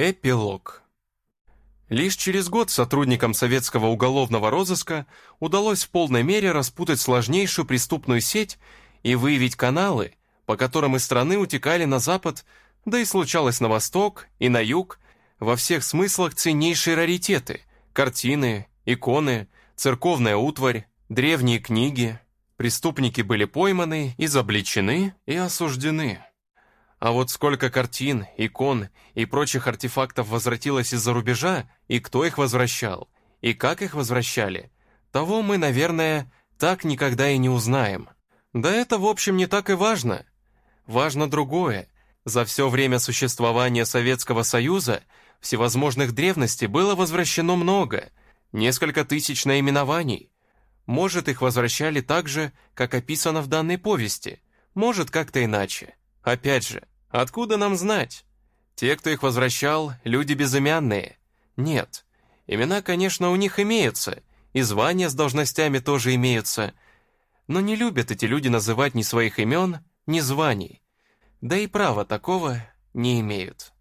Эпилог. Лишь через год сотрудникам советского уголовного розыска удалось в полной мере распутать сложнейшую преступную сеть и выявить каналы, по которым из страны утекали на запад, да и случалось на восток и на юг, во всех смыслах ценнейшие раритеты – картины, иконы, церковная утварь, древние книги. Преступники были пойманы, изобличены и осуждены. А вот сколько картин, икон и прочих артефактов возвратилось из-за рубежа, и кто их возвращал, и как их возвращали, того мы, наверное, так никогда и не узнаем. Да это, в общем, не так и важно. Важно другое. За все время существования Советского Союза всевозможных древностей было возвращено много, несколько тысяч наименований. Может, их возвращали так же, как описано в данной повести, может, как-то иначе. Опять же, откуда нам знать? Те, кто их возвращал, люди безымянные. Нет, имена, конечно, у них имеются, и звания с должностями тоже имеются, но не любят эти люди называть ни своих имен, ни званий, да и права такого не имеют.